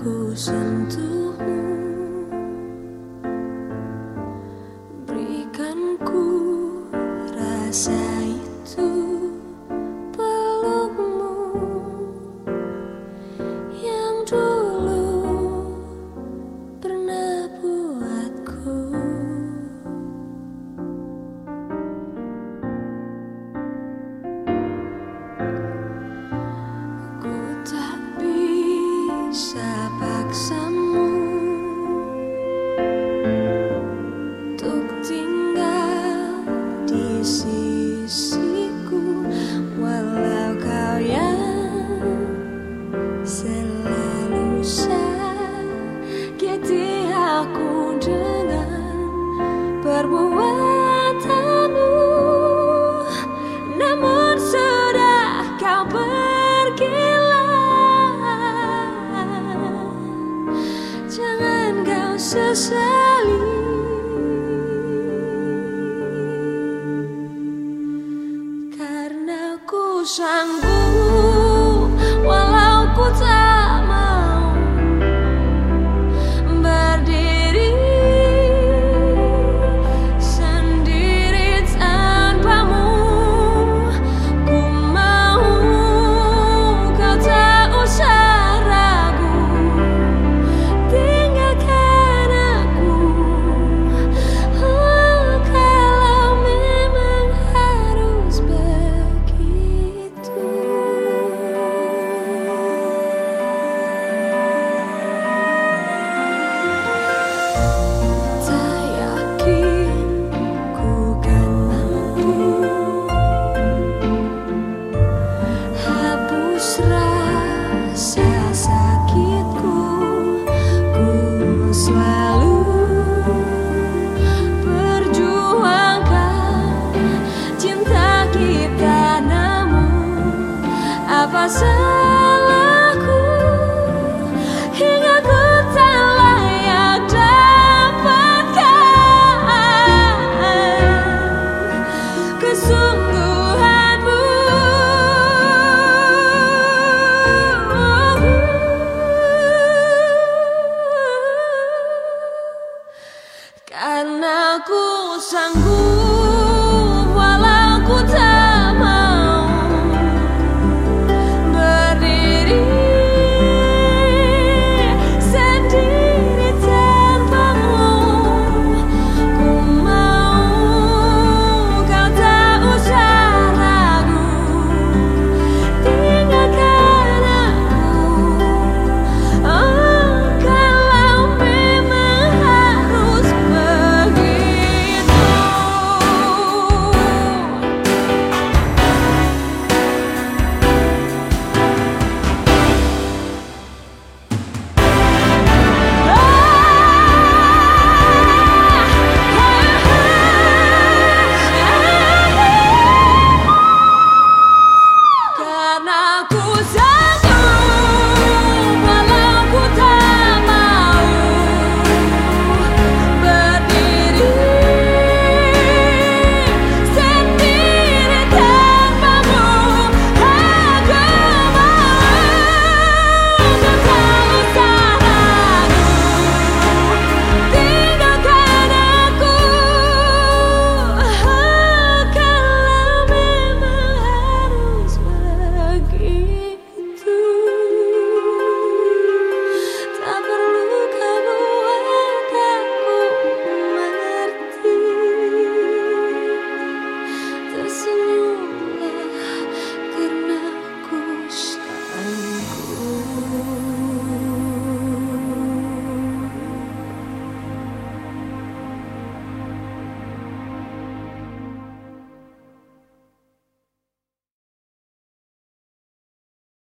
ku sentuhmu. Berikan ku rasa itu. jangan kau sesali. Karena ku sanggup aku sanggup.